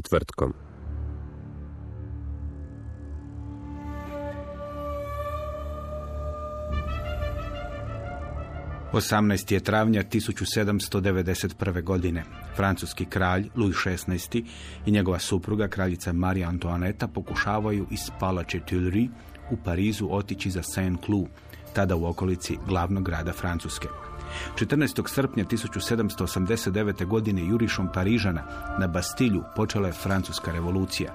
Četvrtkom. Osamnaest je travnja 1791. godine. Francuski kralj Louis XVI i njegova supruga kraljica Marija Antoineta pokušavaju iz palače Tuileries u Parizu otići za Saint-Cloud, tada u okolici glavnog grada Francuske. 14. srpnja 1789. godine jurišom Parižana na Bastilju počela je Francuska revolucija.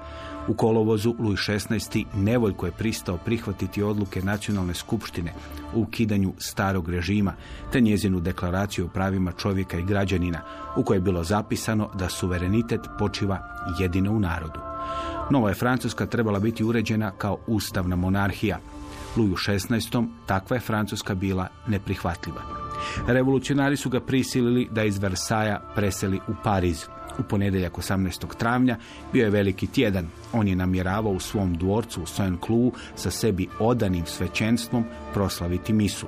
U kolovozu Louis XVI. nevoljko je pristao prihvatiti odluke nacionalne skupštine u ukidanju starog režima, te njezinu deklaraciju o pravima čovjeka i građanina, u kojoj je bilo zapisano da suverenitet počiva jedino u narodu. Nova je Francuska trebala biti uređena kao ustavna monarhija. Luju XVI. takva je Francuska bila neprihvatljiva. Revolucionari su ga prisilili da iz Versaja preseli u Pariz. U ponedjeljak 18. travnja bio je veliki tjedan. On je namjeravao u svom dvorcu u Saint-Cloud sa sebi odanim svećenstvom proslaviti misu.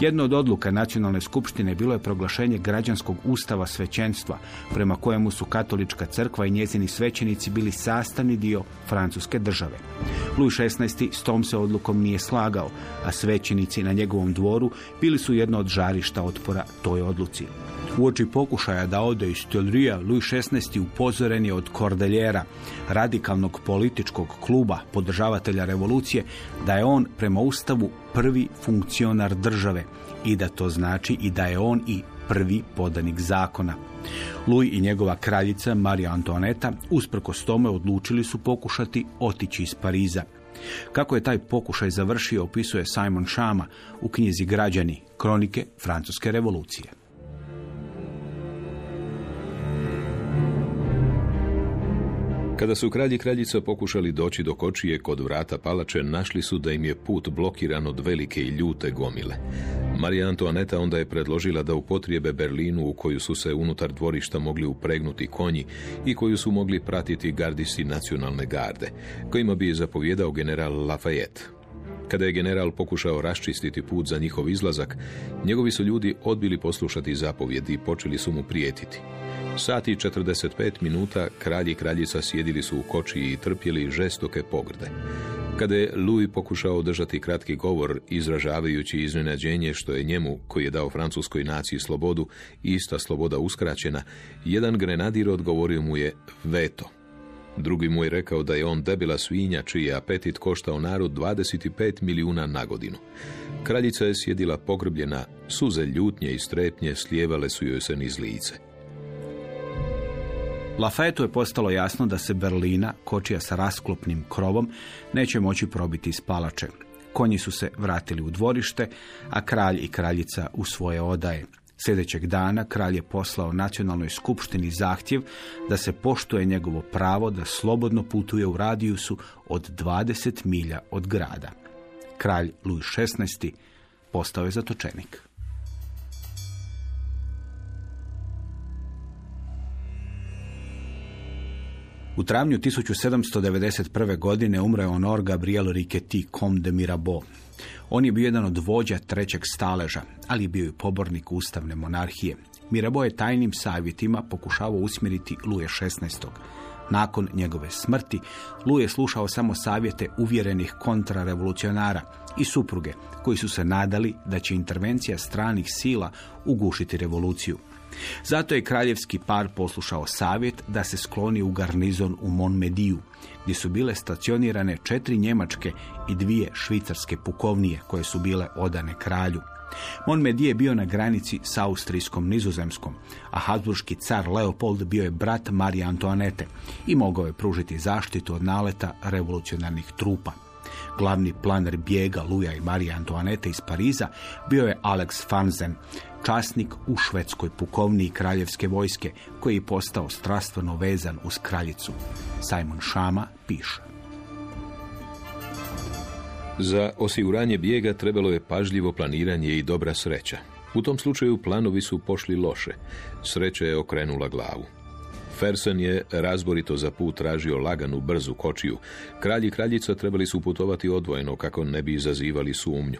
Jedno od odluka nacionalne skupštine bilo je proglašenje građanskog ustava svećenstva, prema kojemu su katolička crkva i njezini svećenici bili sastavni dio francuske države. Louis XVI. s tom se odlukom nije slagao, a svećenici na njegovom dvoru bili su jedno od žarišta otpora toj odluci. Uoči pokušaja da ode iz Tuilerija, Louis XVI. upozoren je od Kordeljera, radikalnog političkog kluba podržavatelja revolucije, da je on prema ustavu prvi funkcionar države i da to znači i da je on i prvi podanik zakona. Louis i njegova kraljica Marija Antoaneta usprkos tome odlučili su pokušati otići iz Pariza. Kako je taj pokušaj završio opisuje Simon Shama u knjizi Građani, kronike Francuske revolucije. Kada su kralj i kraljica pokušali doći do kočije kod vrata palače, našli su da im je put blokiran od velike i ljute gomile. Marija Antoaneta onda je predložila da upotrijebe Berlinu u koju su se unutar dvorišta mogli upregnuti konji i koju su mogli pratiti gardisi nacionalne garde, kojima bi je zapovjedao general Lafayette. Kada je general pokušao raščistiti put za njihov izlazak, njegovi su ljudi odbili poslušati zapovjedi i počeli su mu prijetiti. Sati i 45 minuta kralj i kraljica sjedili su u kočiji i trpjeli žestoke pogrde. Kada je Louis pokušao održati kratki govor, izražavajući iznenađenje što je njemu, koji je dao francuskoj naciji slobodu, ista sloboda uskraćena, jedan grenadir odgovorio mu je veto. Drugi mu je rekao da je on debila svinja čiji je apetit koštao narod 25 milijuna na godinu. Kraljica je sjedila pogrbljena, suze ljutnje i strepnje slijevale su joj se niz lice. Lafayettu je postalo jasno da se Berlina, kočija sa rasklopnim krovom, neće moći probiti iz palače. Konji su se vratili u dvorište, a kralj i kraljica u svoje odaje. Sljedećeg dana kralj je poslao nacionalnoj skupštini zahtjev da se poštuje njegovo pravo da slobodno putuje u radijusu od 20 milja od grada. Kralj Louis XVI. postao je zatočenik. U travnju 1791. godine umro je Honor Gabriel Riquetti, Comte de Mirabeau. On je bio jedan od vođa trećeg staleža, ali je bio i pobornik ustavne monarhije. Mirabeau je tajnim savjetima pokušavao usmjeriti Luje XVI. Nakon njegove smrti, Lu je slušao samo savjete uvjerenih kontrarevolucionara i supruge, koji su se nadali da će intervencija stranih sila ugušiti revoluciju. Zato je kraljevski par poslušao savjet da se skloni u garnizon u Monmediju, gdje su bile stacionirane četiri njemačke i dvije švicarske pukovnije koje su bile odane kralju. Monmedije je bio na granici s austrijskom nizozemskom, a Habsburški car Leopold bio je brat Marije Antoanete i mogao je pružiti zaštitu od naleta revolucionarnih trupa. Glavni planer bijega Luja i Marije Antoanete iz Pariza bio je Alex Fanzen, časnik u švedskoj pukovniji kraljevske vojske, koji je postao strastveno vezan uz kraljicu. Simon Šama piše. Za osiguranje bijega trebalo je pažljivo planiranje i dobra sreća. U tom slučaju planovi su pošli loše. Sreća je okrenula glavu. Fersen je razborito za put tražio laganu, brzu kočiju. Kralj i kraljica trebali su putovati odvojeno kako ne bi izazivali sumnju.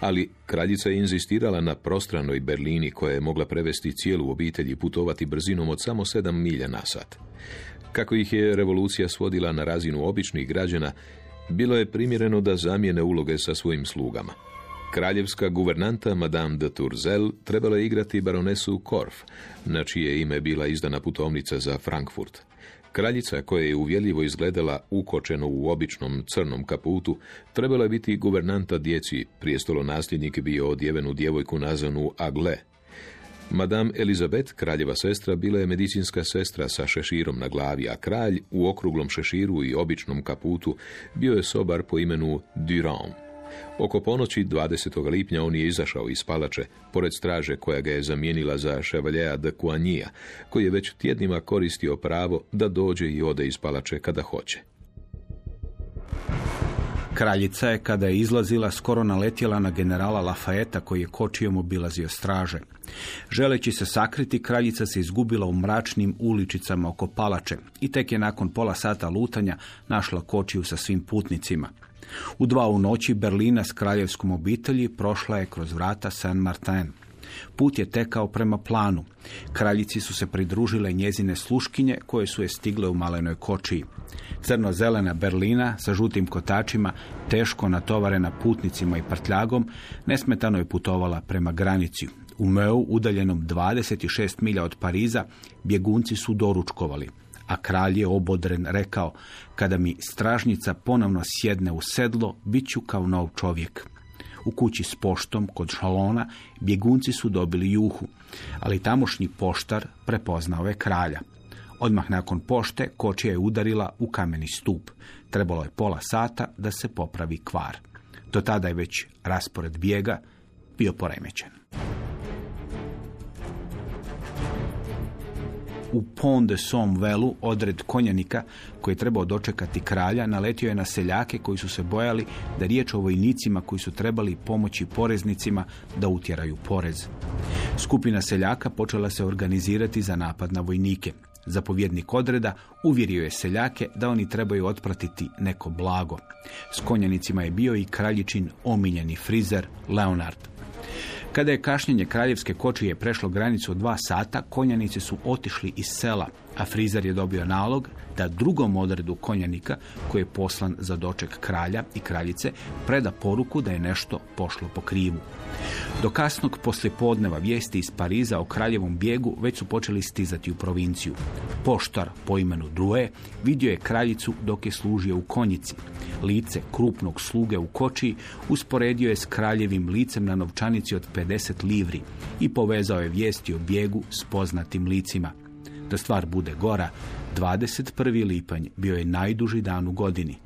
Ali kraljica je inzistirala na prostranoj Berlini koja je mogla prevesti cijelu obitelj i putovati brzinom od samo sedam milja na sat. Kako ih je revolucija svodila na razinu običnih građana, bilo je primjereno da zamijene uloge sa svojim slugama. Kraljevska guvernanta Madame de Tourzel trebala igrati baronesu Korf, na čije ime bila izdana putovnica za Frankfurt. Kraljica koja je uvjeljivo izgledala ukočeno u običnom crnom kaputu, trebala biti guvernanta djeci, prijestolo nasljednik bio odjeven u djevojku nazvanu Agle. Madame Elizabeth, kraljeva sestra, bila je medicinska sestra sa šeširom na glavi, a kralj u okruglom šeširu i običnom kaputu bio je sobar po imenu Durand. Oko ponoći 20. lipnja on je izašao iz palače, pored straže koja ga je zamijenila za ševaljeja de Coignija, koji je već tjednima koristio pravo da dođe i ode iz palače kada hoće. Kraljica je, kada je izlazila, skoro naletjela na generala Lafayeta koji je kočijom obilazio straže. Želeći se sakriti, kraljica se izgubila u mračnim uličicama oko palače i tek je nakon pola sata lutanja našla kočiju sa svim putnicima. U dva u noći Berlina s kraljevskom obitelji prošla je kroz vrata Saint Martin. Put je tekao prema planu. Kraljici su se pridružile njezine sluškinje koje su je stigle u malenoj kočiji. Crno-zelena Berlina sa žutim kotačima, teško natovarena putnicima i prtljagom, nesmetano je putovala prema granici. U Meu, udaljenom 26 milja od Pariza, bjegunci su doručkovali a kralj je obodren rekao, kada mi stražnica ponovno sjedne u sedlo, bit ću kao nov čovjek. U kući s poštom kod šalona bjegunci su dobili juhu, ali tamošnji poštar prepoznao je kralja. Odmah nakon pošte kočija je udarila u kameni stup. Trebalo je pola sata da se popravi kvar. Do tada je već raspored bijega bio poremećen. U Pont de Somme velu odred konjanika koji je trebao dočekati kralja naletio je na seljake koji su se bojali da riječ o vojnicima koji su trebali pomoći poreznicima da utjeraju porez. Skupina seljaka počela se organizirati za napad na vojnike. Zapovjednik odreda uvjerio je seljake da oni trebaju otpratiti neko blago. S konjanicima je bio i kraljičin omiljeni frizer Leonard. Kada je kašnjenje kraljevske kočije prešlo granicu od dva sata, konjanici su otišli iz sela, a frizer je dobio nalog da drugom odredu konjanika, koji je poslan za doček kralja i kraljice, preda poruku da je nešto pošlo po krivu. Do kasnog poslijepodneva vijesti iz Pariza o kraljevom bijegu već su počeli stizati u provinciju. Poštar po imenu Drue vidio je kraljicu dok je služio u konjici. Lice krupnog sluge u kočiji usporedio je s kraljevim licem na novčanici od 50 livri i povezao je vijesti o bijegu s poznatim licima. Da stvar bude gora, 21. lipanj bio je najduži dan u godini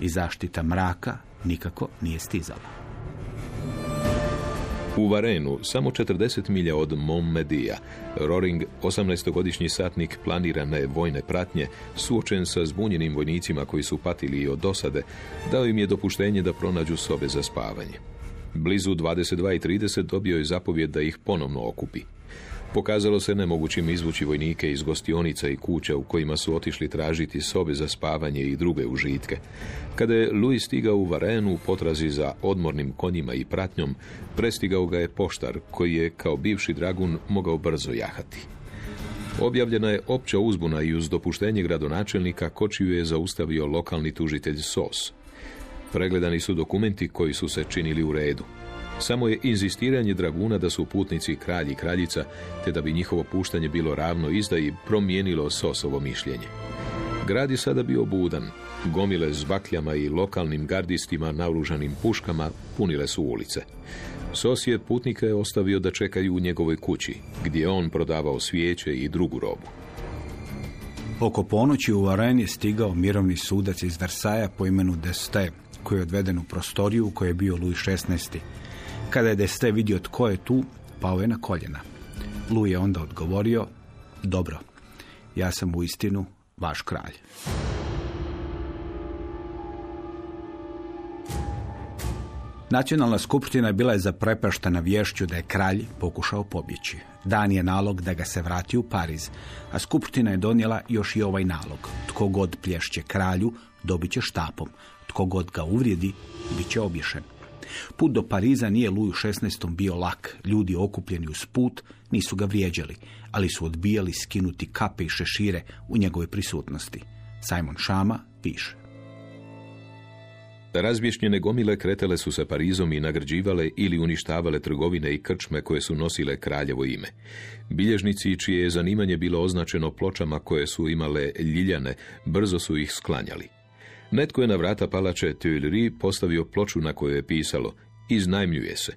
i zaštita mraka nikako nije stizala. U Varenu, samo 40 milja od Montmedija, Roring, 18-godišnji satnik planirane vojne pratnje, suočen sa zbunjenim vojnicima koji su patili i od dosade, dao im je dopuštenje da pronađu sobe za spavanje. Blizu 22.30 dobio je zapovjed da ih ponovno okupi. Pokazalo se nemogućim izvući vojnike iz gostionica i kuća u kojima su otišli tražiti sobe za spavanje i druge užitke. Kada je Louis stigao u Varenu u potrazi za odmornim konjima i pratnjom, prestigao ga je poštar koji je kao bivši dragun mogao brzo jahati. Objavljena je opća uzbuna i uz dopuštenje gradonačelnika kočiju je zaustavio lokalni tužitelj SOS. Pregledani su dokumenti koji su se činili u redu. Samo je inzistiranje draguna da su putnici kralj i kraljica, te da bi njihovo puštanje bilo ravno izdaji, promijenilo Sosovo mišljenje. Grad je sada bio budan. Gomile s bakljama i lokalnim gardistima naoružanim puškama punile su ulice. Sos je putnike ostavio da čekaju u njegovoj kući, gdje je on prodavao svijeće i drugu robu. Oko ponoći u Varen je stigao mirovni sudac iz Versaja po imenu Deste, koji je odveden u prostoriju u kojoj je bio Louis XVI. Kada je Deste vidio tko je tu, pao je na koljena. Louis je onda odgovorio, dobro, ja sam u istinu vaš kralj. Nacionalna skupština bila je zaprepaštena vješću da je kralj pokušao pobjeći. Dan je nalog da ga se vrati u Pariz, a skupština je donijela još i ovaj nalog. Tko god plješće kralju, dobit će štapom. Tko god ga uvrijedi, bit će obješen. Put do Pariza nije Luju 16. bio lak. Ljudi okupljeni uz put nisu ga vrijeđali, ali su odbijali skinuti kape i šešire u njegove prisutnosti. Simon Šama piše. Razbješnjene gomile kretale su se Parizom i nagrađivale ili uništavale trgovine i krčme koje su nosile kraljevo ime. Bilježnici, čije je zanimanje bilo označeno pločama koje su imale ljiljane, brzo su ih sklanjali. Netko je na vrata palače Tuileries postavio ploču na kojoj je pisalo Iznajmljuje se.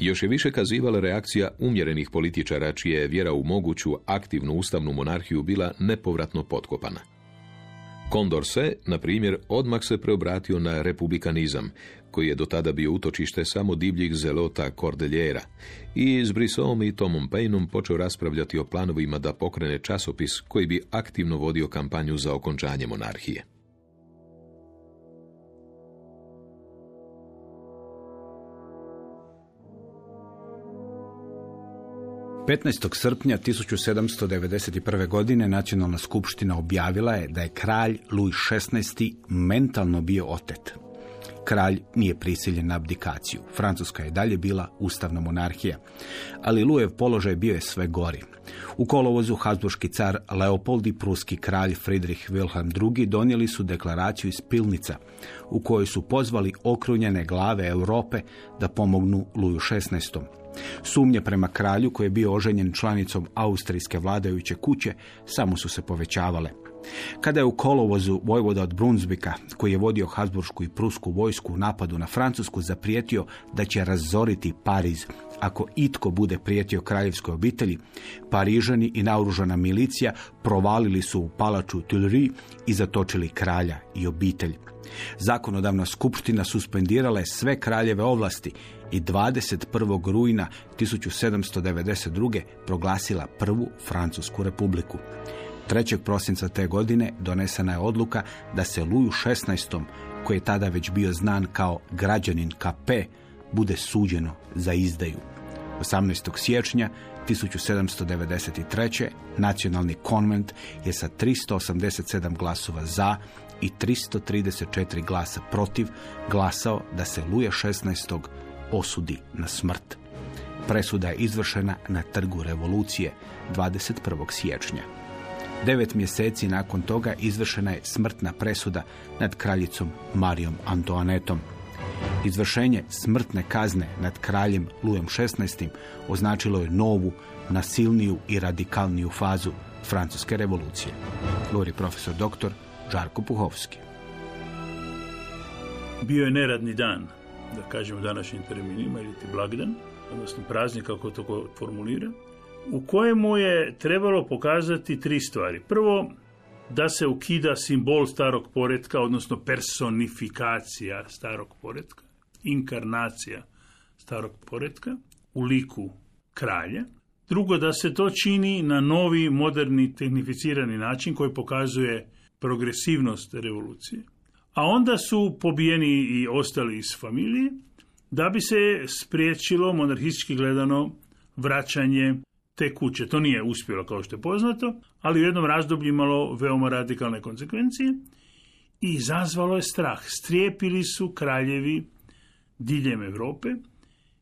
Još je više kazivala reakcija umjerenih političara čija je vjera u moguću aktivnu ustavnu monarhiju bila nepovratno potkopana. Condorce, na primjer, odmah se preobratio na republikanizam, koji je do tada bio utočište samo divljih zelota Cordeljera, i s Brissom i Tomom Paineom počeo raspravljati o planovima da pokrene časopis koji bi aktivno vodio kampanju za okončanje monarhije. 15. srpnja 1791. godine Nacionalna skupština objavila je da je kralj Louis XVI. mentalno bio otet. Kralj nije prisiljen na abdikaciju. Francuska je dalje bila ustavna monarhija. Ali Lujev položaj bio je sve gori. U kolovozu Habsburški car Leopold i pruski kralj Friedrich Wilhelm II. donijeli su deklaraciju iz Pilnica, u kojoj su pozvali okrunjene glave Europe da pomognu Luju XVI. Sumnje prema kralju koji je bio oženjen članicom austrijske vladajuće kuće samo su se povećavale. Kada je u kolovozu vojvoda od Brunsvika, koji je vodio Habsburgsku i Prusku vojsku u napadu na Francusku, zaprijetio da će razoriti Pariz ako itko bude prijetio kraljevskoj obitelji, Parižani i naoružana milicija provalili su u palaču Tuileries i zatočili kralja i obitelj. Zakonodavna skupština suspendirala je sve kraljeve ovlasti i 21. rujna 1792. proglasila prvu Francusku republiku. 3. prosinca te godine donesena je odluka da se Luju 16. koji je tada već bio znan kao građanin KP, bude suđeno za izdaju. 18. siječnja 1793. nacionalni konvent je sa 387 glasova za i 334 glasa protiv glasao da se Luje 16. osudi na smrt. Presuda je izvršena na trgu revolucije 21. siječnja. Devet mjeseci nakon toga izvršena je smrtna presuda nad kraljicom Marijom Antoanetom. Izvršenje smrtne kazne nad kraljem Lujem XVI. označilo je novu, nasilniju i radikalniju fazu Francuske revolucije. Govori profesor doktor Žarko Puhovski. Bio je neradni dan, da kažemo današnjim terminima, ili ti blagdan, odnosno praznik, kako to formulira, u kojemu je trebalo pokazati tri stvari. Prvo, da se ukida simbol starog poretka, odnosno personifikacija starog poretka, inkarnacija starog poretka u liku kralja. Drugo, da se to čini na novi, moderni, tehnificirani način koji pokazuje progresivnost revolucije. A onda su pobijeni i ostali iz familije, da bi se spriječilo monarhistički gledano vraćanje te kuće. To nije uspjelo kao što je poznato, ali u jednom razdoblju imalo veoma radikalne konsekvencije i izazvalo je strah. Strijepili su kraljevi diljem Europe,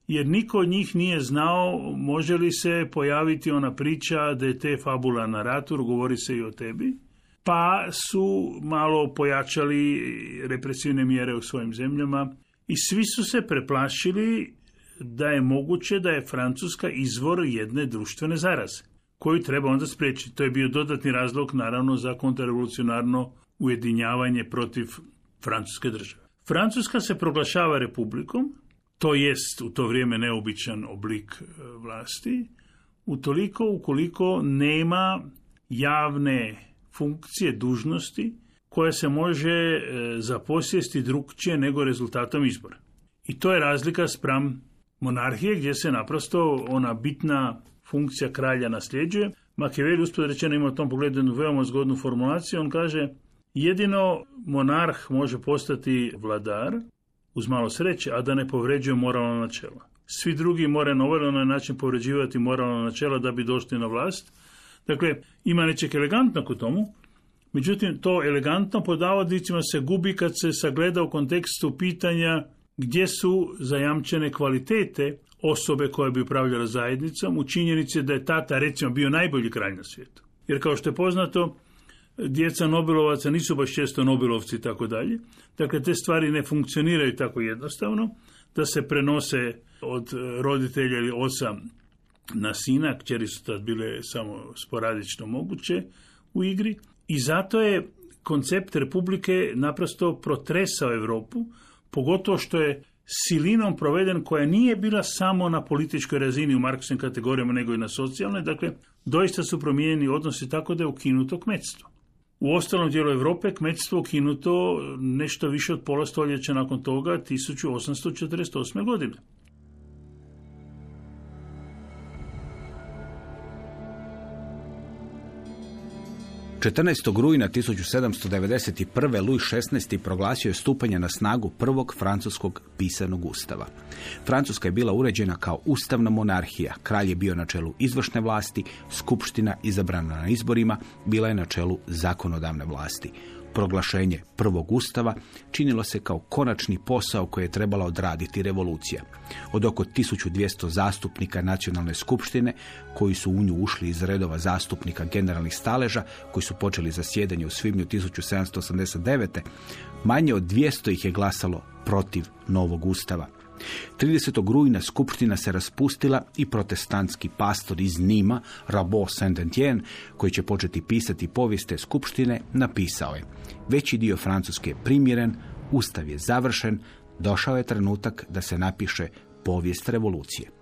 jer niko od njih nije znao može li se pojaviti ona priča da je te fabula narator, govori se i o tebi, pa su malo pojačali represivne mjere u svojim zemljama i svi su se preplašili da je moguće da je Francuska izvor jedne društvene zaraze, koju treba onda spriječiti. To je bio dodatni razlog, naravno, za kontrarevolucionarno ujedinjavanje protiv Francuske države. Francuska se proglašava republikom, to jest u to vrijeme neobičan oblik e, vlasti, utoliko ukoliko nema javne funkcije, dužnosti, koja se može e, zaposjesti drugčije nego rezultatom izbora. I to je razlika spram monarhije gdje se naprosto ona bitna funkcija kralja nasljeđuje. Machiavelli uspod rečeno ima u tom pogledu jednu veoma zgodnu formulaciju. On kaže jedino monarh može postati vladar uz malo sreće, a da ne povređuje moralna načela. Svi drugi moraju na ovaj način povređivati moralna načela da bi došli na vlast. Dakle, ima nečeg elegantnog u tomu, međutim, to elegantno navodnicima se gubi kad se sagleda u kontekstu pitanja gdje su zajamčene kvalitete osobe koja bi upravljala zajednicom u činjenici da je tata recimo bio najbolji kralj na svijetu. Jer kao što je poznato, djeca Nobelovaca nisu baš često Nobelovci i tako dalje. Dakle, te stvari ne funkcioniraju tako jednostavno, da se prenose od roditelja ili oca na sina, kćeri su tad bile samo sporadično moguće u igri. I zato je koncept Republike naprosto protresao Europu, pogotovo što je silinom proveden koja nije bila samo na političkoj razini u markskim kategorijama nego i na socijalnoj, dakle doista su promijenjeni odnosi tako da je ukinuto kmetstvo. U ostalom dijelu Europe kmetstvo ukinuto nešto više od pola stoljeća nakon toga 1848. godine. 14. rujna 1791. Louis XVI. proglasio je stupanje na snagu prvog francuskog pisanog ustava. Francuska je bila uređena kao ustavna monarhija. Kralj je bio na čelu izvršne vlasti, skupština izabrana na izborima bila je na čelu zakonodavne vlasti proglašenje prvog ustava činilo se kao konačni posao koji je trebala odraditi revolucija. Od oko 1200 zastupnika nacionalne skupštine koji su u nju ušli iz redova zastupnika generalnih staleža koji su počeli zasjedanje u svibnju 1789. manje od 200 ih je glasalo protiv novog ustava. 30. rujna skupština se raspustila i protestantski pastor iz Nima, Rabot Saint-Etienne, koji će početi pisati povijeste skupštine, napisao je Veći dio Francuske je primjeren, ustav je završen, došao je trenutak da se napiše povijest revolucije.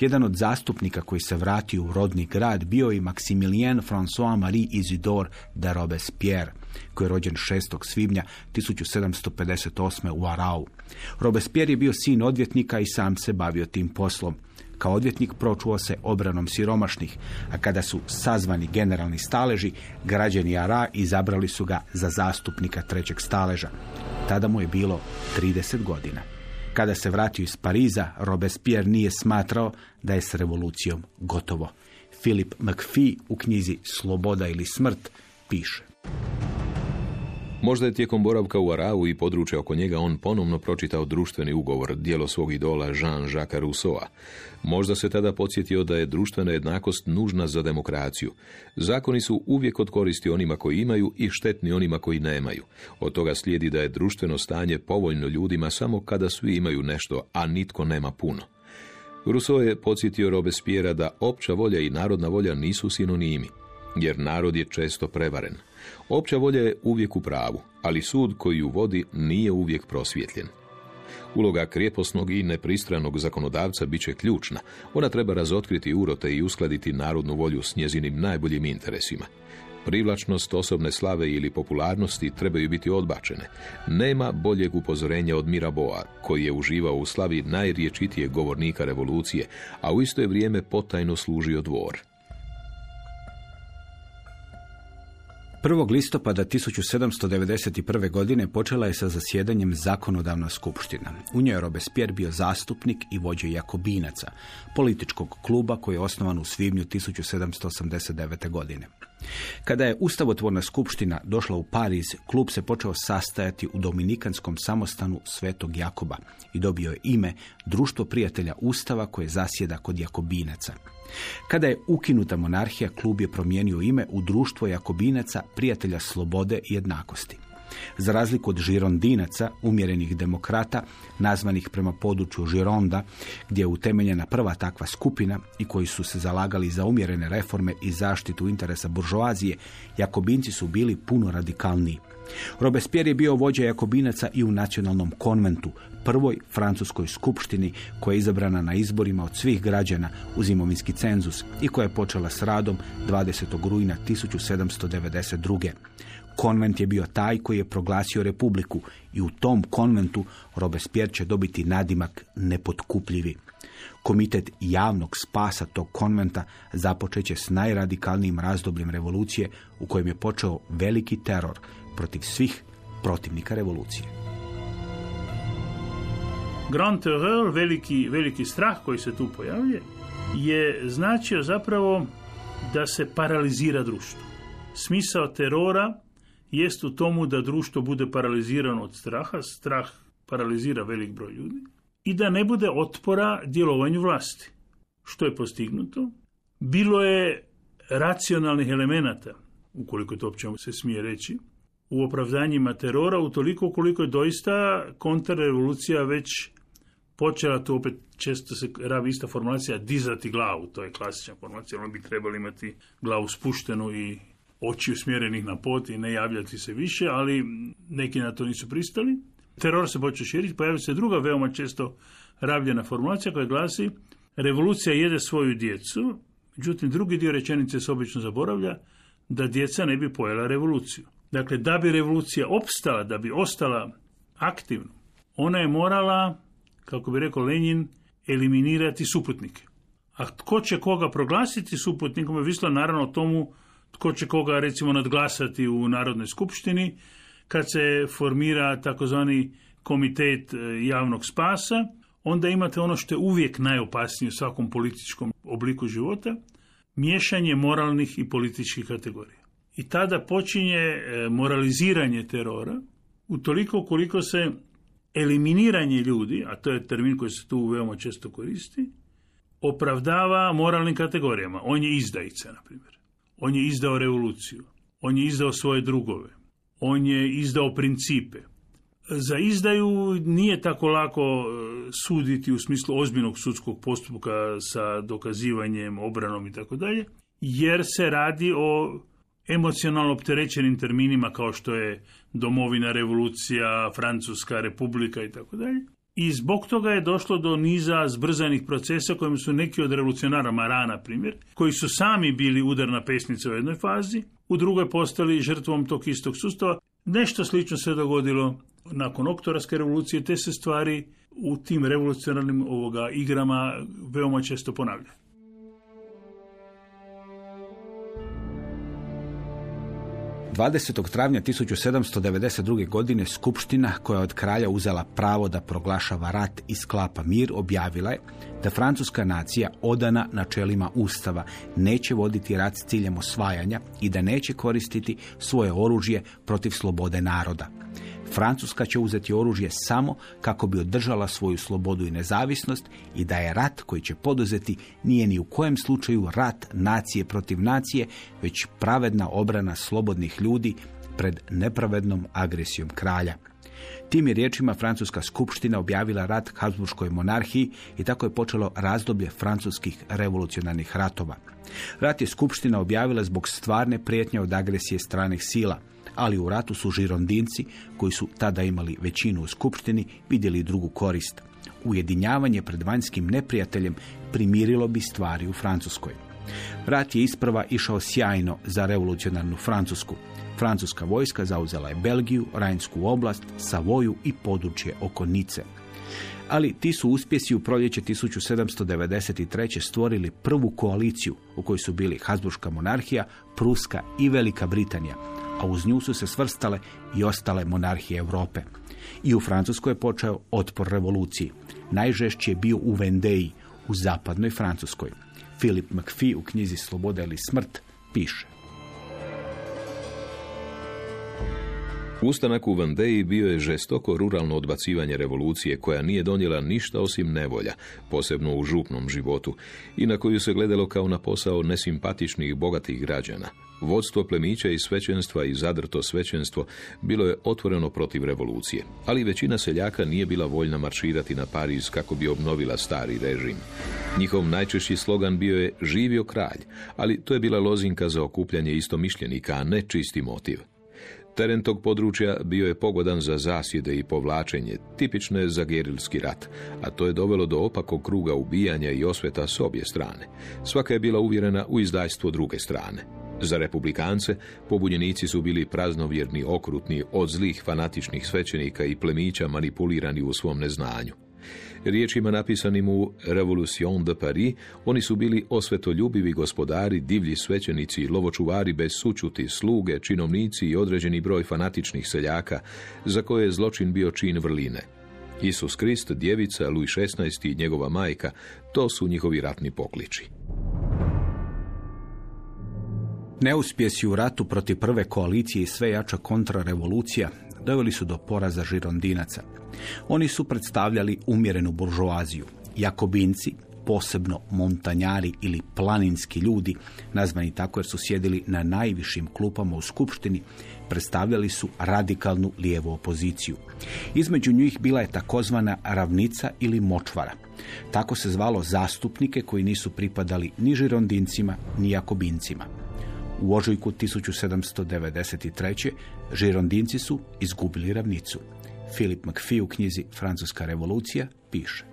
Jedan od zastupnika koji se vratio u rodni grad bio je Maximilien François Marie Isidore de Robespierre, koji je rođen 6. svibnja 1758. u Arau. Robespierre je bio sin odvjetnika i sam se bavio tim poslom. Kao odvjetnik pročuo se obranom siromašnih, a kada su sazvani generalni staleži, građani Ara izabrali su ga za zastupnika trećeg staleža. Tada mu je bilo 30 godina. Kada se vratio iz Pariza, Robespierre nije smatrao da je s revolucijom gotovo. Philip McPhee u knjizi Sloboda ili smrt piše. Možda je tijekom boravka u Aravu i područja oko njega on ponovno pročitao društveni ugovor, dijelo svog idola Jean-Jacques Rousseau. Možda se tada podsjetio da je društvena jednakost nužna za demokraciju. Zakoni su uvijek od koristi onima koji imaju i štetni onima koji nemaju. Od toga slijedi da je društveno stanje povoljno ljudima samo kada svi imaju nešto, a nitko nema puno. Rousseau je podsjetio Robespierre da opća volja i narodna volja nisu sinonimi, jer narod je često prevaren. Opća volja je uvijek u pravu, ali sud koji ju vodi nije uvijek prosvjetljen. Uloga krijeposnog i nepristranog zakonodavca bit će ključna. Ona treba razotkriti urote i uskladiti narodnu volju s njezinim najboljim interesima. Privlačnost osobne slave ili popularnosti trebaju biti odbačene. Nema boljeg upozorenja od Miraboa, koji je uživao u slavi najriječitijeg govornika revolucije, a u isto je vrijeme potajno služio dvor. 1. listopada 1791. godine počela je sa zasjedanjem zakonodavna skupština. U njoj je Robespierre bio zastupnik i vođa Jakobinaca, političkog kluba koji je osnovan u svibnju 1789. godine. Kada je Ustavotvorna skupština došla u Pariz, klub se počeo sastajati u Dominikanskom samostanu Svetog Jakoba i dobio je ime Društvo prijatelja Ustava koje zasjeda kod Jakobinaca. Kada je ukinuta monarhija, klub je promijenio ime u društvo Jakobinaca, prijatelja slobode i jednakosti. Za razliku od žirondinaca, umjerenih demokrata, nazvanih prema području Žironda, gdje je utemeljena prva takva skupina i koji su se zalagali za umjerene reforme i zaštitu interesa buržoazije, Jakobinci su bili puno radikalniji. Robespierre je bio vođa Jakobinaca i u nacionalnom konventu, prvoj francuskoj skupštini koja je izabrana na izborima od svih građana uz imovinski cenzus i koja je počela s radom 20. rujna 1792. Konvent je bio taj koji je proglasio republiku i u tom konventu Robespierre će dobiti nadimak nepotkupljivi. Komitet javnog spasa tog konventa započeće s najradikalnijim razdobljem revolucije u kojem je počeo veliki teror protiv svih protivnika revolucije. Grand terror, veliki, veliki strah koji se tu pojavlja, je značio zapravo da se paralizira društvo. Smisao terora jest u tomu da društvo bude paralizirano od straha, strah paralizira velik broj ljudi, i da ne bude otpora djelovanju vlasti. Što je postignuto? Bilo je racionalnih elemenata, ukoliko to uopće se smije reći, u opravdanjima terora utoliko koliko je doista kontrrevolucija već počela, to opet često se rabi ista formulacija, dizati glavu, to je klasična formacija, oni bi trebali imati glavu spuštenu i oči usmjerenih na pot i ne javljati se više, ali neki na to nisu pristali. Teror se počeo širiti, pojavila se druga veoma često rabljena formulacija koja glasi revolucija jede svoju djecu, međutim drugi dio rečenice se obično zaboravlja da djeca ne bi pojela revoluciju. Dakle, da bi revolucija opstala, da bi ostala aktivna, ona je morala, kako bi rekao Lenin, eliminirati suputnike. A tko će koga proglasiti suputnikom je vislo naravno o tomu tko će koga recimo nadglasati u Narodnoj skupštini kad se formira takozvani komitet e, javnog spasa, onda imate ono što je uvijek najopasnije u svakom političkom obliku života, miješanje moralnih i političkih kategorija. I tada počinje e, moraliziranje terora, utoliko koliko se eliminiranje ljudi, a to je termin koji se tu veoma često koristi, opravdava moralnim kategorijama. On je izdajica, na primjer. On je izdao revoluciju. On je izdao svoje drugove. On je izdao principe. Za izdaju nije tako lako e, suditi u smislu ozbiljnog sudskog postupka sa dokazivanjem, obranom i tako dalje, jer se radi o emocionalno opterećenim terminima kao što je domovina revolucija, Francuska republika i tako dalje. I zbog toga je došlo do niza zbrzanih procesa kojim su neki od revolucionara Marana, primjer, koji su sami bili udarna pesnica u jednoj fazi, u drugoj postali žrtvom tog istog sustava. Nešto slično se dogodilo nakon oktobarske revolucije, te se stvari u tim revolucionarnim ovoga igrama veoma često ponavljaju. 20. travnja 1792. godine Skupština koja od kralja uzela pravo da proglašava rat i sklapa mir objavila je da francuska nacija odana načelima ustava neće voditi rat s ciljem osvajanja i da neće koristiti svoje oružje protiv slobode naroda. Francuska će uzeti oružje samo kako bi održala svoju slobodu i nezavisnost i da je rat koji će poduzeti nije ni u kojem slučaju rat nacije protiv nacije, već pravedna obrana slobodnih ljudi pred nepravednom agresijom kralja. Tim je riječima Francuska skupština objavila rat Habsburgskoj monarhiji i tako je počelo razdoblje francuskih revolucionarnih ratova. Rat je skupština objavila zbog stvarne prijetnje od agresije stranih sila – ali u ratu su žirondinci, koji su tada imali većinu u skupštini, vidjeli drugu korist. Ujedinjavanje pred vanjskim neprijateljem primirilo bi stvari u Francuskoj. Rat je isprava išao sjajno za revolucionarnu Francusku. Francuska vojska zauzela je Belgiju, Rajnsku oblast, Savoju i područje oko Nice. Ali ti su uspjesi u proljeće 1793. stvorili prvu koaliciju u kojoj su bili Habsburška monarhija, Pruska i Velika Britanija, a uz nju su se svrstale i ostale monarhije Europe. I u Francuskoj je počeo otpor revoluciji. Najžešći je bio u Vendeji, u zapadnoj Francuskoj. Philip McPhee u knjizi Sloboda ili smrt piše. Ustanak u Vandeji bio je žestoko ruralno odbacivanje revolucije koja nije donijela ništa osim nevolja, posebno u župnom životu, i na koju se gledalo kao na posao nesimpatičnih bogatih građana. Vodstvo plemića i svećenstva i zadrto svećenstvo bilo je otvoreno protiv revolucije, ali većina seljaka nije bila voljna marširati na Pariz kako bi obnovila stari režim. Njihov najčešći slogan bio je živio kralj, ali to je bila lozinka za okupljanje istomišljenika, a ne čisti motiv. Teren tog područja bio je pogodan za zasjede i povlačenje, tipične za gerilski rat, a to je dovelo do opakog kruga ubijanja i osveta s obje strane. Svaka je bila uvjerena u izdajstvo druge strane. Za republikance pobunjenici su bili praznovjerni, okrutni, od zlih fanatičnih svećenika i plemića manipulirani u svom neznanju. Riječima napisanim u Revolution de Paris, oni su bili osvetoljubivi gospodari, divlji svećenici, lovočuvari bez sučuti, sluge, činovnici i određeni broj fanatičnih seljaka, za koje je zločin bio čin vrline. Isus Krist, djevica, Louis XVI i njegova majka, to su njihovi ratni pokliči. Neuspjesi u ratu protiv prve koalicije i sve jača kontrarevolucija doveli su do poraza žirondinaca. Oni su predstavljali umjerenu buržoaziju. Jakobinci, posebno montanjari ili planinski ljudi, nazvani tako jer su sjedili na najvišim klupama u skupštini, predstavljali su radikalnu lijevu opoziciju. Između njih bila je takozvana ravnica ili močvara. Tako se zvalo zastupnike koji nisu pripadali ni žirondincima ni jakobincima. U ožujku 1793. žirondinci su izgubili ravnicu. Philip McPhee u knjizi Francuska revolucija piše.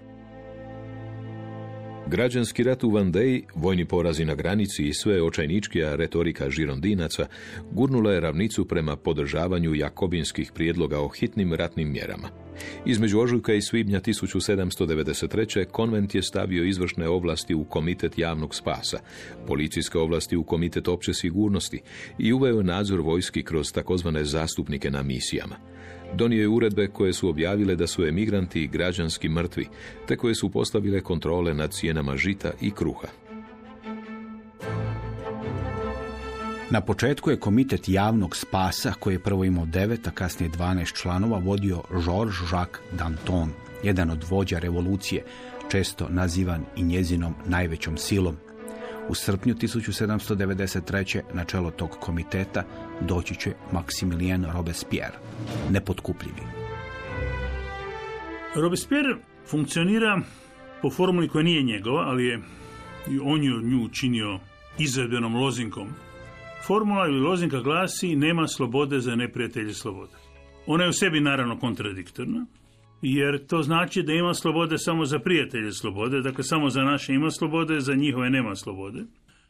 Građanski rat u Vandeji, vojni porazi na granici i sve očajničkija retorika žirondinaca gurnula je ravnicu prema podržavanju jakobinskih prijedloga o hitnim ratnim mjerama. Između ožujka i svibnja 1793. konvent je stavio izvršne ovlasti u Komitet javnog spasa, policijske ovlasti u Komitet opće sigurnosti i uveo nadzor vojski kroz takozvane zastupnike na misijama. Donio je uredbe koje su objavile da su emigranti građanski mrtvi, te koje su postavile kontrole nad cijenama žita i kruha. Na početku je komitet javnog spasa, koji je prvo imao devet, a kasnije 12 članova, vodio Georges Jacques Danton, jedan od vođa revolucije, često nazivan i njezinom najvećom silom. U srpnju 1793. na čelo tog komiteta doći će Maximilien Robespierre, nepotkupljivi. Robespierre funkcionira po formuli koja nije njegova, ali je i on je nju učinio izvedbenom lozinkom. Formula ili lozinka glasi nema slobode za neprijatelje slobode. Ona je u sebi naravno kontradiktorna, jer to znači da ima slobode samo za prijatelje slobode, dakle samo za naše ima slobode, za njihove nema slobode.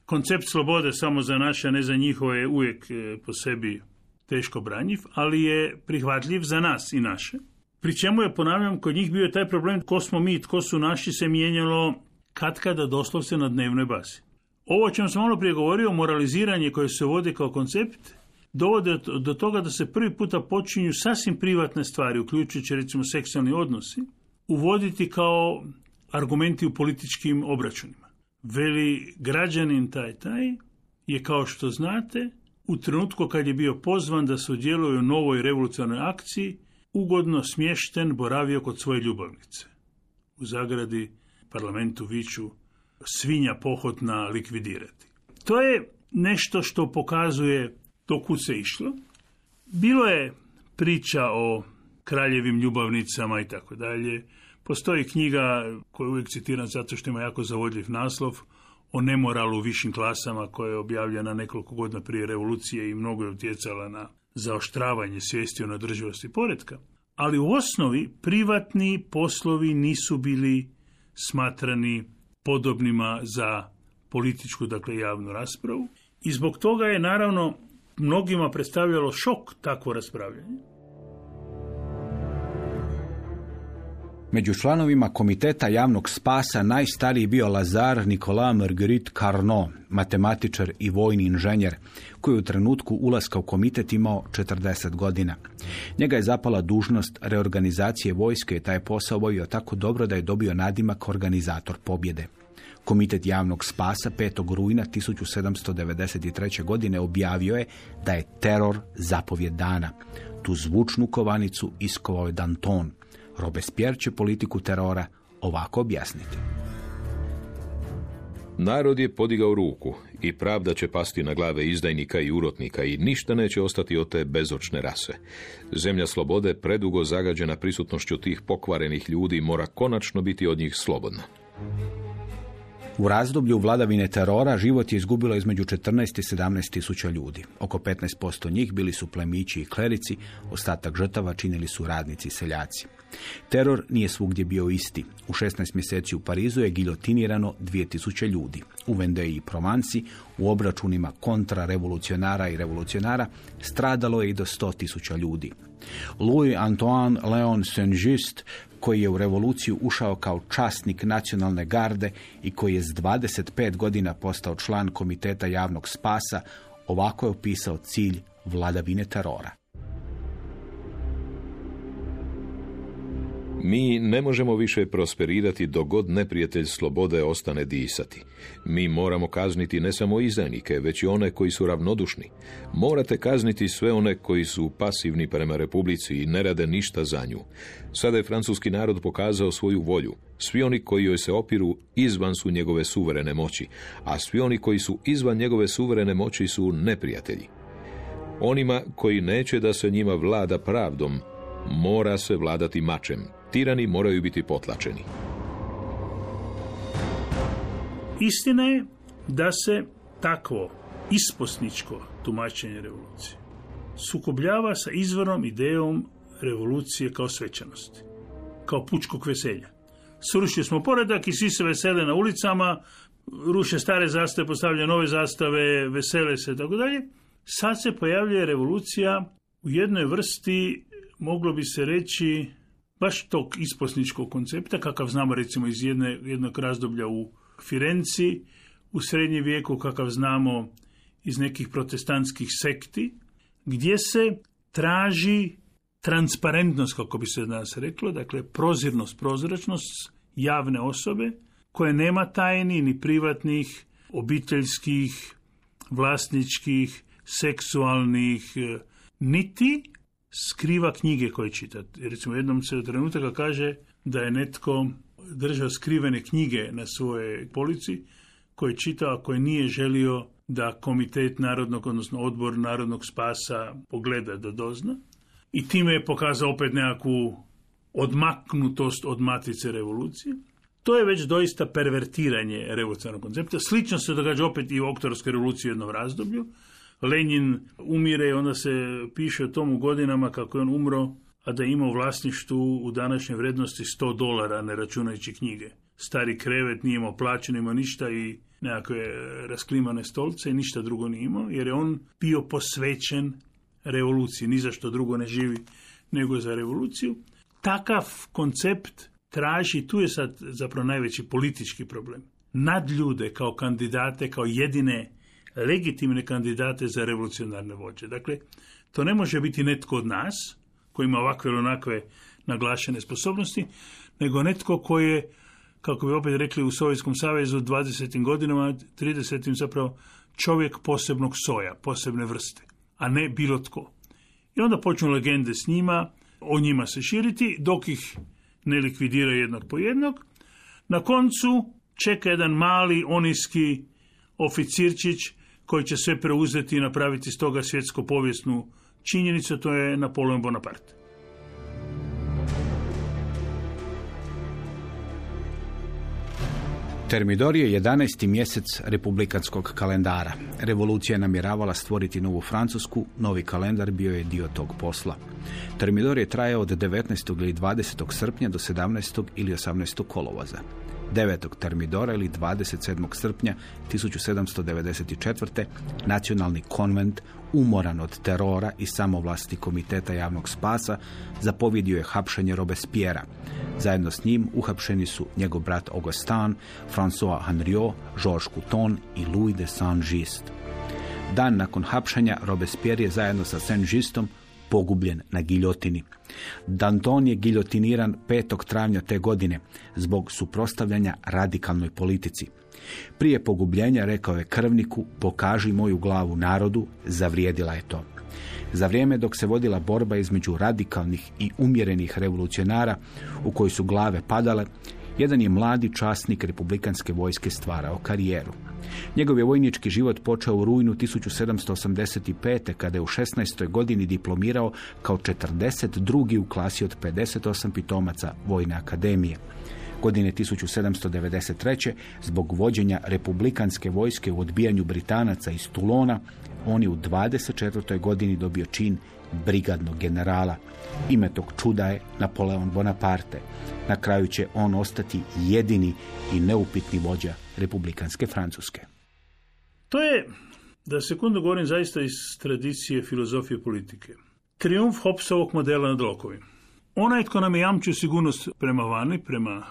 Koncept slobode samo za naše, a ne za njihove je uvijek e, po sebi teško branjiv, ali je prihvatljiv za nas i naše. Pri čemu je, ponavljam, kod njih bio taj problem ko smo mi, tko su naši, se mijenjalo kad kada doslovce na dnevnoj bazi. Ovo o čem sam malo prije govorio, moraliziranje koje se vodi kao koncept, dovode do toga da se prvi puta počinju sasvim privatne stvari, uključujući recimo seksualni odnosi, uvoditi kao argumenti u političkim obračunima. Veli građanin taj taj je kao što znate u trenutku kad je bio pozvan da sudjeluje u novoj revolucionarnoj akciji ugodno smješten boravio kod svoje ljubavnice. U zagradi parlamentu viču svinja pohotna likvidirati. To je nešto što pokazuje do kud se išlo. Bilo je priča o kraljevim ljubavnicama i tako dalje. Postoji knjiga koju uvijek citiram zato što ima jako zavodljiv naslov o nemoralu u višim klasama koja je objavljena nekoliko godina prije revolucije i mnogo je utjecala na zaoštravanje svijesti o nadrživosti poredka. Ali u osnovi privatni poslovi nisu bili smatrani podobnima za političku, dakle javnu raspravu. I zbog toga je naravno mnogima predstavljalo šok takvo raspravljanje. Među članovima komiteta javnog spasa najstariji bio Lazar Nicolas Marguerite Carnot, matematičar i vojni inženjer, koji u trenutku ulaska u komitet imao 40 godina. Njega je zapala dužnost reorganizacije vojske i taj posao obavio tako dobro da je dobio nadimak organizator pobjede. Komitet javnog spasa 5. rujna 1793. godine objavio je da je teror zapovjed dana. Tu zvučnu kovanicu iskovao je Danton. Robespierre će politiku terora ovako objasniti. Narod je podigao ruku i pravda će pasti na glave izdajnika i urotnika i ništa neće ostati od te bezočne rase. Zemlja slobode, predugo zagađena prisutnošću tih pokvarenih ljudi, mora konačno biti od njih slobodna. U razdoblju vladavine terora život je izgubilo između 14 i 17 tisuća ljudi. Oko 15% njih bili su plemići i klerici, ostatak žrtava činili su radnici i seljaci. Teror nije svugdje bio isti. U 16 mjeseci u Parizu je giljotinirano 2000 ljudi. U Vendeji i Provanci, u obračunima kontrarevolucionara i revolucionara, stradalo je i do 100.000 ljudi. Louis Antoine Leon Saint-Just, koji je u revoluciju ušao kao časnik nacionalne garde i koji je s 25 godina postao član Komiteta javnog spasa, ovako je opisao cilj vladavine terora. Mi ne možemo više prosperirati dok god neprijatelj slobode ostane disati. Mi moramo kazniti ne samo izdajnike, već i one koji su ravnodušni. Morate kazniti sve one koji su pasivni prema Republici i ne rade ništa za nju. Sada je francuski narod pokazao svoju volju. Svi oni koji joj se opiru izvan su njegove suverene moći, a svi oni koji su izvan njegove suverene moći su neprijatelji. Onima koji neće da se njima vlada pravdom, mora se vladati mačem. Tirani moraju biti potlačeni. Istina je da se takvo isposničko tumačenje revolucije sukobljava sa izvornom idejom revolucije kao svečanosti, kao pučkog veselja. Srušili smo poredak i svi se vesele na ulicama, ruše stare zastave, postavljaju nove zastave, vesele se i tako dalje. Sad se pojavljuje revolucija u jednoj vrsti, moglo bi se reći, baš tog isposničkog koncepta, kakav znamo recimo iz jedne, jednog razdoblja u Firenci, u srednjem vijeku, kakav znamo iz nekih protestantskih sekti, gdje se traži transparentnost, kako bi se danas reklo, dakle prozirnost, prozračnost javne osobe, koje nema tajni ni privatnih, obiteljskih, vlasničkih, seksualnih, e, niti skriva knjige koje čita. Recimo, jednom se trenutaka kaže da je netko držao skrivene knjige na svoje polici koje čitao, a koje nije želio da komitet narodnog, odnosno odbor narodnog spasa pogleda da dozna. I time je pokazao opet nekakvu odmaknutost od matice revolucije. To je već doista pervertiranje revolucionarnog koncepta. Slično se događa opet i u oktorskoj revoluciji u jednom razdoblju. Lenin umire i onda se piše o tom godinama kako je on umro, a da je imao u vlasništvu u današnjoj vrednosti 100 dolara, ne računajući knjige. Stari krevet, nije imao plaćeno, ima ništa i nekakve rasklimane stolce i ništa drugo nije imao, jer je on bio posvećen revoluciji, ni za što drugo ne živi nego za revoluciju. Takav koncept traži, tu je sad zapravo najveći politički problem, nad ljude kao kandidate, kao jedine legitimne kandidate za revolucionarne vođe. Dakle, to ne može biti netko od nas, koji ima ovakve ili onakve naglašene sposobnosti, nego netko koji je, kako bi opet rekli u Sovjetskom savezu, 20. godinama, 30. zapravo čovjek posebnog soja, posebne vrste, a ne bilo tko. I onda počnu legende s njima, o njima se širiti, dok ih ne likvidira jednog po jednog. Na koncu čeka jedan mali oniski oficirčić koji će sve preuzeti i napraviti s toga svjetsko povijesnu činjenicu, to je Napoleon Bonaparte. Termidor je 11. mjesec republikanskog kalendara. Revolucija je namjeravala stvoriti novu Francusku, novi kalendar bio je dio tog posla. Termidor je trajao od 19. ili 20. srpnja do 17. ili 18. kolovoza. 9. termidora ili 27. srpnja 1794. nacionalni konvent umoran od terora i samovlasti Komiteta javnog spasa zapovjedio je hapšenje Robespiera. Zajedno s njim uhapšeni su njegov brat Augustin, François Henriot, Georges Couton i Louis de Saint-Just. Dan nakon hapšenja Robespierre je zajedno sa Saint-Justom pogubljen na giljotini. Danton je giljotiniran 5. travnja te godine zbog suprostavljanja radikalnoj politici. Prije pogubljenja rekao je krvniku, pokaži moju glavu narodu, zavrijedila je to. Za vrijeme dok se vodila borba između radikalnih i umjerenih revolucionara u kojoj su glave padale, jedan je mladi časnik republikanske vojske stvarao karijeru. Njegov je vojnički život počeo u rujnu 1785. kada je u 16. godini diplomirao kao 42. u klasi od 58 pitomaca Vojne akademije. Godine 1793. zbog vođenja republikanske vojske u odbijanju Britanaca iz Tulona, on je u 24. godini dobio čin brigadnog generala. Ime tog čuda je Napoleon Bonaparte. Na kraju će on ostati jedini i neupitni vođa republikanske Francuske. To je, da sekundu govorim zaista iz tradicije filozofije politike, triumf Hobbesovog modela nad lokovim. Onaj tko nam je jamčio sigurnost prema vani, prema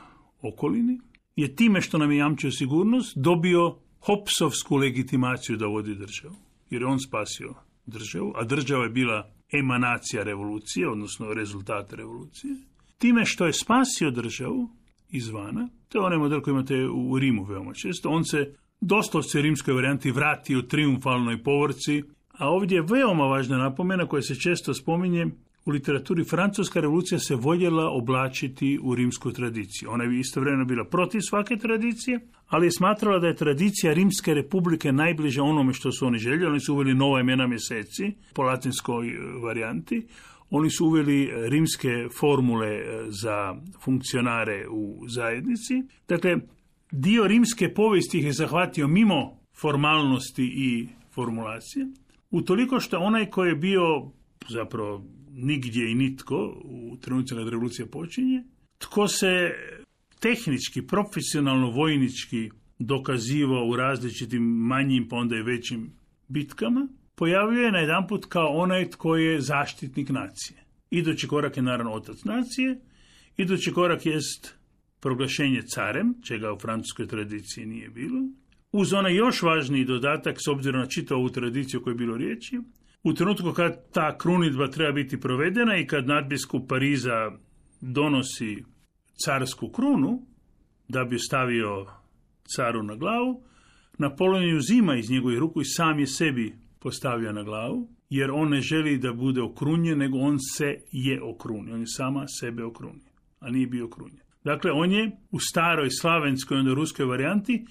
okolini, je time što nam je jamčio sigurnost dobio Hobbesovsku legitimaciju da vodi državu. Jer je on spasio državu, a država je bila emanacija revolucije, odnosno rezultat revolucije. Time što je spasio državu izvana, to je onaj model koji imate u Rimu veoma često, on se doslovce rimskoj varijanti vrati u triumfalnoj povorci, a ovdje je veoma važna napomena koja se često spominje u literaturi Francuska revolucija se voljela oblačiti u rimsku tradiciju. Ona je istovremeno bila protiv svake tradicije, ali je smatrala da je tradicija Rimske republike najbliže onome što su oni željeli. Oni su uveli nova imena mjeseci po latinskoj e, varijanti. Oni su uveli rimske formule e, za funkcionare u zajednici. Dakle, dio rimske povijesti ih je zahvatio mimo formalnosti i formulacije. Utoliko što onaj koji je bio zapravo nigdje i nitko u trenutku kad revolucija počinje, tko se tehnički, profesionalno, vojnički dokazivao u različitim manjim pa onda i većim bitkama, pojavljuje na jedan put kao onaj tko je zaštitnik nacije. Idući korak je naravno otac nacije, idući korak jest proglašenje carem, čega u francuskoj tradiciji nije bilo, uz onaj još važniji dodatak, s obzirom na čitavu tradiciju o kojoj je bilo riječi, u trenutku kad ta krunidba treba biti provedena i kad nadbiskup Pariza donosi carsku krunu, da bi stavio caru na glavu, Napoleon ju uzima iz njegovih ruku i sam je sebi postavlja na glavu, jer on ne želi da bude okrunjen, nego on se je okrunio. On je sama sebe okrunio, a nije bio okrunjen. Dakle, on je u staroj slavenskoj, onda ruskoj varijanti,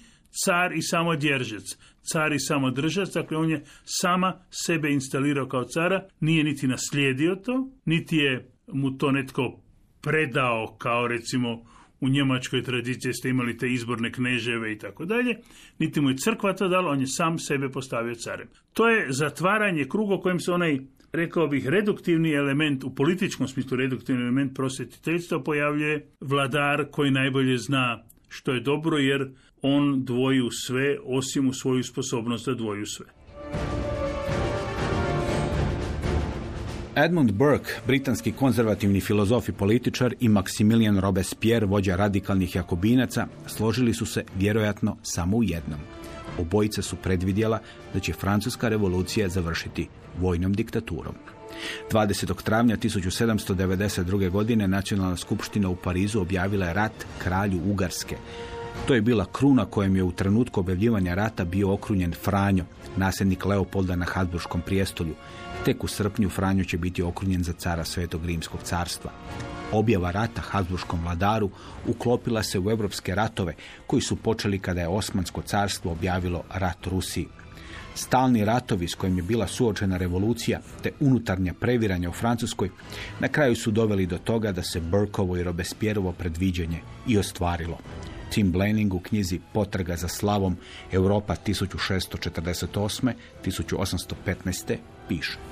car i samo djeržec, car i samo držac, dakle on je sama sebe instalirao kao cara, nije niti naslijedio to, niti je mu to netko predao kao recimo u njemačkoj tradiciji ste imali te izborne kneževe i tako dalje, niti mu je crkva to dala, on je sam sebe postavio carem. To je zatvaranje kruga kojem se onaj, rekao bih, reduktivni element, u političkom smislu reduktivni element prosjetiteljstva pojavljuje vladar koji najbolje zna što je dobro jer on dvoji sve osim u svoju sposobnost da dvoji u sve. Edmund Burke, britanski konzervativni filozof i političar i Maximilian Robespierre, vođa radikalnih jakobinaca, složili su se vjerojatno samo u jednom. Obojica su predvidjela da će francuska revolucija završiti vojnom diktaturom. 20. travnja 1792. godine Nacionalna skupština u Parizu objavila je rat kralju Ugarske. To je bila kruna kojem je u trenutku objavljivanja rata bio okrunjen Franjo, nasljednik Leopolda na Habsburškom prijestolju. Tek u srpnju Franjo će biti okrunjen za cara Svetog Rimskog carstva. Objava rata Habsburškom vladaru uklopila se u europske ratove koji su počeli kada je Osmansko carstvo objavilo rat Rusiji. Stalni ratovi s kojim je bila suočena revolucija te unutarnja previranja u Francuskoj na kraju su doveli do toga da se Burkovo i Robespierreovo predviđenje i ostvarilo. Tim Blanning u knjizi Potraga za slavom Europa 1648. 1815. piše.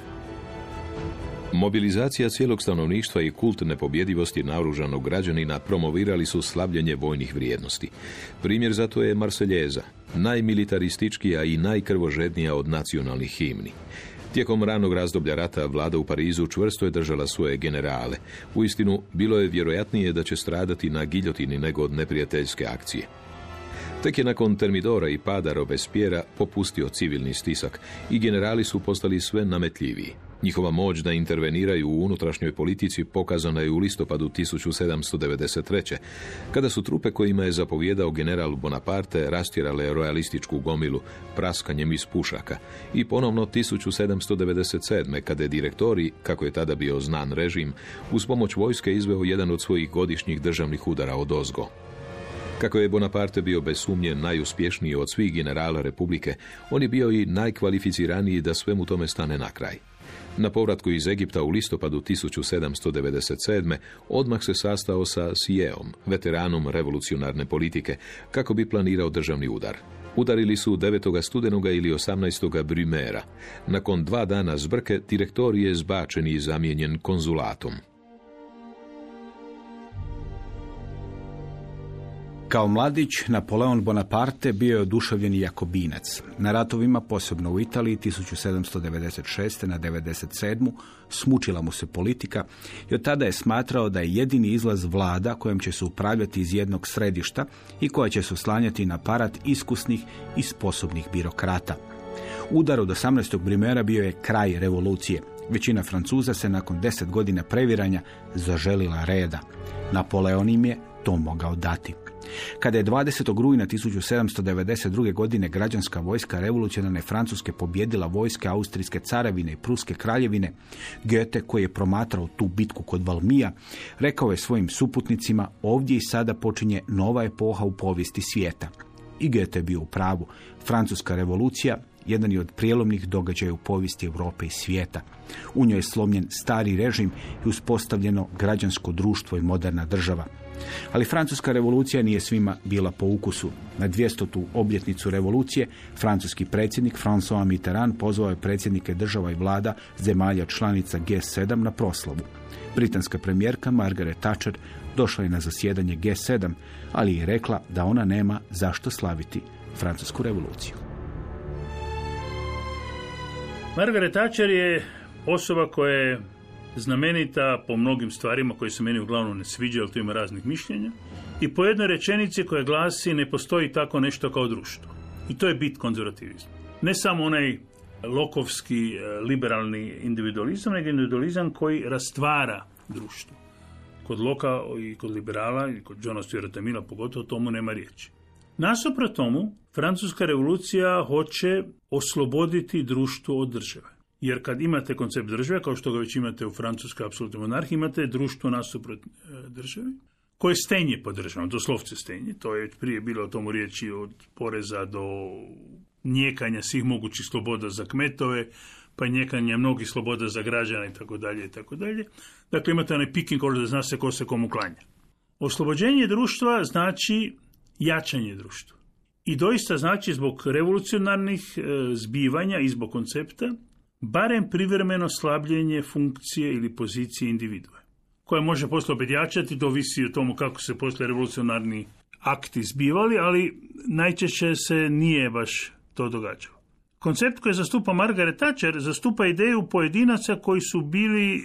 Mobilizacija cijelog stanovništva i kult nepobjedivosti naoružanog građanina promovirali su slabljenje vojnih vrijednosti. Primjer za to je Marseljeza, najmilitarističkija i najkrvožednija od nacionalnih himni. Tijekom ranog razdoblja rata vlada u Parizu čvrsto je držala svoje generale. Uistinu, bilo je vjerojatnije da će stradati na giljotini nego od neprijateljske akcije. Tek je nakon Termidora i pada Robespiera popustio civilni stisak i generali su postali sve nametljiviji. Njihova moć da interveniraju u unutrašnjoj politici pokazana je u listopadu 1793. kada su trupe kojima je zapovjedao general Bonaparte rastjerale royalističku gomilu praskanjem iz pušaka i ponovno 1797. kada je direktori, kako je tada bio znan režim, uz pomoć vojske izveo jedan od svojih godišnjih državnih udara od ozgo. Kako je Bonaparte bio bez sumnje najuspješniji od svih generala Republike, on je bio i najkvalificiraniji da svemu tome stane na kraj. Na povratku iz Egipta u listopadu 1797. odmah se sastao sa Sijeom, veteranom revolucionarne politike, kako bi planirao državni udar. Udarili su 9. studenoga ili 18. Brumera. Nakon dva dana zbrke, direktor je zbačen i zamijenjen konzulatom. Kao mladić, Napoleon Bonaparte bio je oduševljeni jakobinac. Na ratovima, posebno u Italiji, 1796. na 97. smučila mu se politika i od tada je smatrao da je jedini izlaz vlada kojem će se upravljati iz jednog središta i koja će se oslanjati na aparat iskusnih i sposobnih birokrata. Udar od 18. brimera bio je kraj revolucije. Većina Francuza se nakon deset godina previranja zaželila reda. Napoleon im je to mogao dati. Kada je 20. rujna 1792. godine građanska vojska revolucionarne Francuske pobjedila vojske Austrijske carevine i Pruske kraljevine, Goethe, koji je promatrao tu bitku kod Valmija, rekao je svojim suputnicima ovdje i sada počinje nova epoha u povijesti svijeta. I Goethe je bio u pravu. Francuska revolucija jedan je od prijelomnih događaja u povijesti Europe i svijeta. U njoj je slomljen stari režim i uspostavljeno građansko društvo i moderna država. Ali francuska revolucija nije svima bila po ukusu. Na 200. obljetnicu revolucije francuski predsjednik François Mitterrand pozvao je predsjednike država i vlada zemalja članica G7 na proslavu. Britanska premijerka Margaret Thatcher došla je na zasjedanje G7, ali je rekla da ona nema zašto slaviti francusku revoluciju. Margaret Thatcher je osoba koja je znamenita po mnogim stvarima koje se meni uglavnom ne sviđa, ali tu ima raznih mišljenja, i po jednoj rečenici koja glasi ne postoji tako nešto kao društvo. I to je bit konzervativizma. Ne samo onaj lokovski, e, liberalni individualizam, nego individualizam koji rastvara društvo. Kod Loka i kod liberala i kod Johna Stuarta Mila pogotovo tomu nema riječi. Nasuprot tomu, Francuska revolucija hoće osloboditi društvo od države. Jer kad imate koncept države, kao što ga već imate u francuskoj apsolutnoj monarhiji, imate društvo nasuprot e, državi, koje stenje po državom, doslovce stenje. To je prije bilo o tomu riječi od poreza do njekanja svih mogućih sloboda za kmetove, pa njekanja mnogih sloboda za građana i tako dalje i tako dalje. Dakle, imate onaj picking order zna se ko se komu klanja. Oslobođenje društva znači jačanje društva. I doista znači zbog revolucionarnih e, zbivanja i zbog koncepta barem privremeno slabljenje funkcije ili pozicije individue, koja može poslije opet jačati, to visi o tomu kako se poslije revolucionarni akti zbivali, ali najčešće se nije baš to događalo. Koncept koji zastupa Margaret Thatcher zastupa ideju pojedinaca koji su bili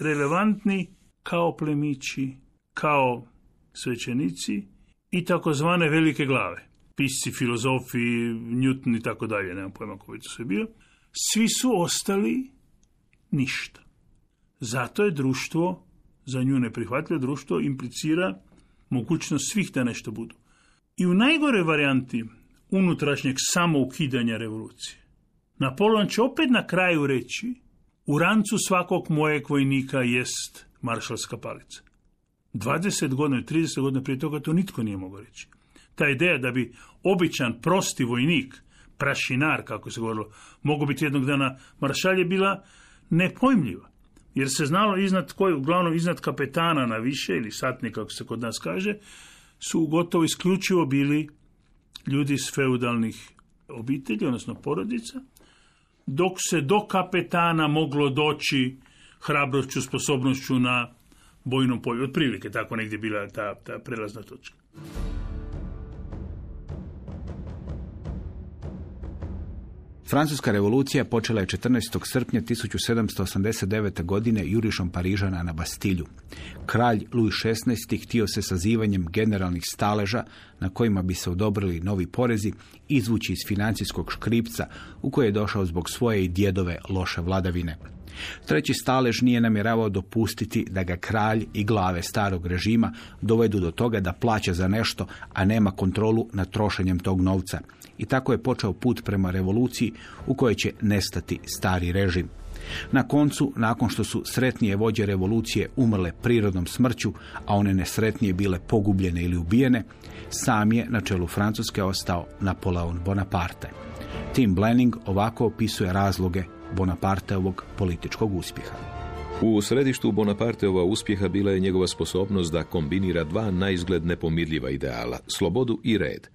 relevantni kao plemići, kao svećenici i takozvane velike glave. Pisci, filozofi, Newton i tako dalje, nemam pojma koji to sve bio svi su ostali ništa. Zato je društvo, za nju neprihvatljivo društvo, implicira mogućnost svih da nešto budu. I u najgore varijanti unutrašnjeg samoukidanja revolucije, Napoleon će opet na kraju reći u rancu svakog mojeg vojnika jest maršalska palica. 20 godina, 30 godina prije toga to nitko nije mogao reći. Ta ideja da bi običan, prosti vojnik prašinar, kako se govorilo, mogu biti jednog dana maršalje, bila nepojmljiva. Jer se znalo iznad koji, uglavnom iznad kapetana na više, ili satnik, kako se kod nas kaže, su gotovo isključivo bili ljudi iz feudalnih obitelji, odnosno porodica, dok se do kapetana moglo doći hrabrošću, sposobnošću na bojnom polju. Otprilike tako negdje bila ta, ta prelazna točka. Francuska revolucija počela je 14. srpnja 1789. godine jurišom Parižana na Bastilju. Kralj Louis XVI. htio se sazivanjem generalnih staleža na kojima bi se odobrili novi porezi izvući iz financijskog škripca u koje je došao zbog svoje i djedove loše vladavine. Treći stalež nije namjeravao dopustiti da ga kralj i glave starog režima dovedu do toga da plaća za nešto, a nema kontrolu nad trošenjem tog novca. I tako je počeo put prema revoluciji u kojoj će nestati stari režim. Na koncu, nakon što su sretnije vođe revolucije umrle prirodnom smrću, a one nesretnije bile pogubljene ili ubijene, sam je na čelu Francuske ostao Napoleon Bonaparte. Tim Blenning ovako opisuje razloge Bonaparteovog političkog uspjeha. U središtu Bonaparteova uspjeha bila je njegova sposobnost da kombinira dva naizgled nepomirljiva ideala, slobodu i red.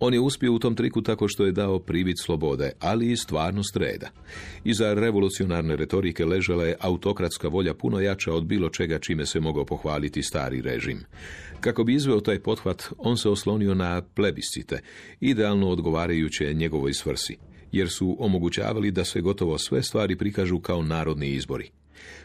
On je uspio u tom triku tako što je dao privid slobode, ali i stvarnost reda. Iza revolucionarne retorike ležala je autokratska volja puno jača od bilo čega čime se mogao pohvaliti stari režim. Kako bi izveo taj pothvat, on se oslonio na plebiscite, idealno odgovarajuće njegovoj svrsi, jer su omogućavali da se gotovo sve stvari prikažu kao narodni izbori.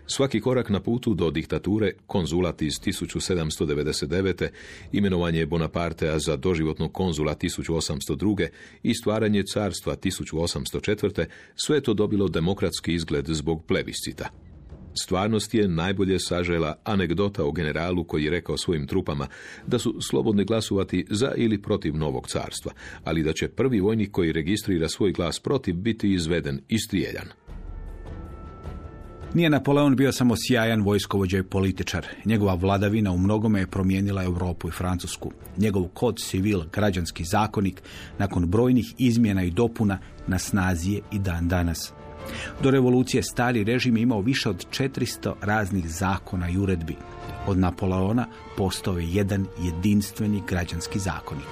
Svaki korak na putu do diktature, konzulat iz 1799. imenovanje Bonapartea za doživotnog konzula 1802. i stvaranje carstva 1804. sve to dobilo demokratski izgled zbog plebiscita. Stvarnost je najbolje sažela anegdota o generalu koji je rekao svojim trupama da su slobodni glasovati za ili protiv novog carstva, ali da će prvi vojnik koji registrira svoj glas protiv biti izveden i strijeljan. Nije Napoleon bio samo sjajan vojskovođa i političar. Njegova vladavina u mnogome je promijenila Europu i Francusku. Njegov kod civil, građanski zakonik, nakon brojnih izmjena i dopuna na snazi je i dan danas. Do revolucije stari režim imao više od 400 raznih zakona i uredbi. Od Napoleona postao je jedan jedinstveni građanski zakonik.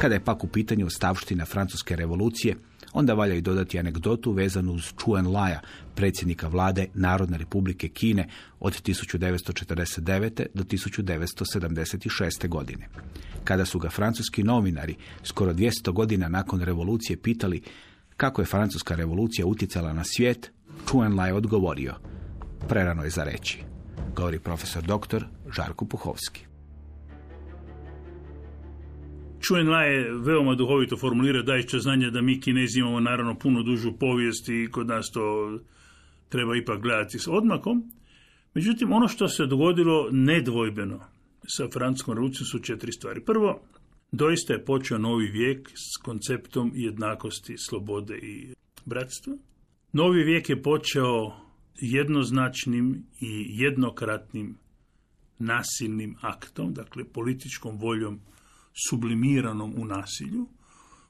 Kada je pak u pitanju stavština francuske revolucije, Onda valja i dodati anegdotu vezanu uz Chuen Laja, predsjednika vlade Narodne republike Kine od 1949. do 1976. godine. Kada su ga francuski novinari skoro 200 godina nakon revolucije pitali kako je francuska revolucija utjecala na svijet, Chuen Lai odgovorio, prerano je za reći, govori profesor doktor Žarko Puhovski. Čuen je veoma duhovito formulira dajući znanje da mi kinezi imamo naravno puno dužu povijest i kod nas to treba ipak gledati s odmakom. Međutim, ono što se dogodilo nedvojbeno sa francuskom revolucijom su četiri stvari. Prvo, doista je počeo novi vijek s konceptom jednakosti, slobode i bratstva. Novi vijek je počeo jednoznačnim i jednokratnim nasilnim aktom, dakle političkom voljom sublimiranom u nasilju,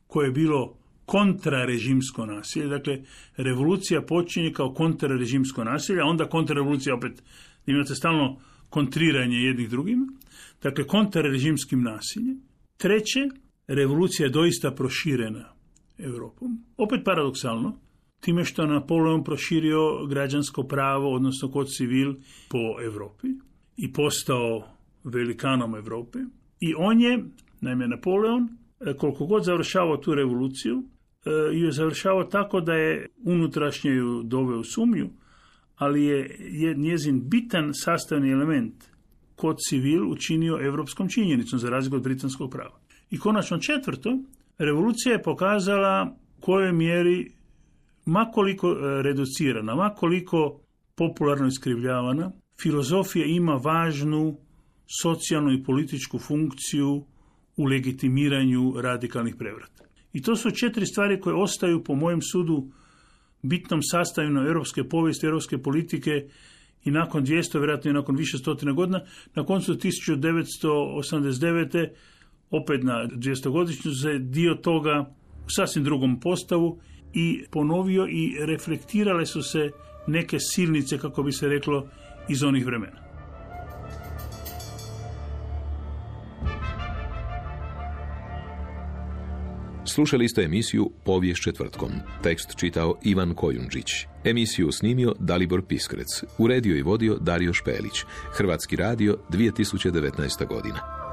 koje je bilo kontrarežimsko nasilje. Dakle, revolucija počinje kao kontrarežimsko nasilje, a onda kontrarevolucija opet imate stalno kontriranje jednih drugim. Dakle, kontrarežimskim nasiljem. Treće, revolucija je doista proširena Europom. Opet paradoksalno, time što je Napoleon proširio građansko pravo, odnosno kod civil po Europi i postao velikanom Europe. I on je Naime, Napoleon, e, koliko god završavao tu revoluciju, e, ju je završavao tako da je unutrašnje ju doveo u sumnju, ali je, je njezin bitan sastavni element kod civil učinio evropskom činjenicom za razliku od britanskog prava. I konačno četvrto, revolucija je pokazala kojoj mjeri makoliko e, reducirana, makoliko popularno iskrivljavana, filozofija ima važnu socijalnu i političku funkciju u legitimiranju radikalnih prevrata. I to su četiri stvari koje ostaju po mojem sudu bitnom sastavima europske povijesti, europske politike i nakon 200, vjerojatno i nakon više stotina godina, na koncu 1989. opet na 200 godišnju se dio toga u sasvim drugom postavu i ponovio i reflektirale su se neke silnice, kako bi se reklo, iz onih vremena. Slušali ste emisiju Povijest četvrtkom. Tekst čitao Ivan Kojundžić. Emisiju snimio Dalibor Piskrec. Uredio i vodio Dario Špelić. Hrvatski radio 2019. godina.